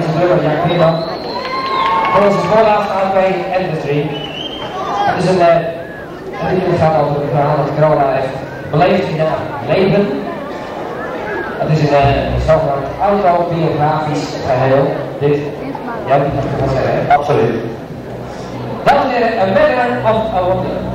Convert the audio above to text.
muziek en heren gaan Jan doen Voor onze burger Jack Nederland. Voor onze voorlaatste Industry. Het is een, uh, het gaat over het verhaal dat corona heeft beleefd in het leven. Het is een uh, zogenaamd autobiografisch geheel. Dit, jij moet het zeggen. Absoluut. Dames en heren, een Veteran of a Wonder.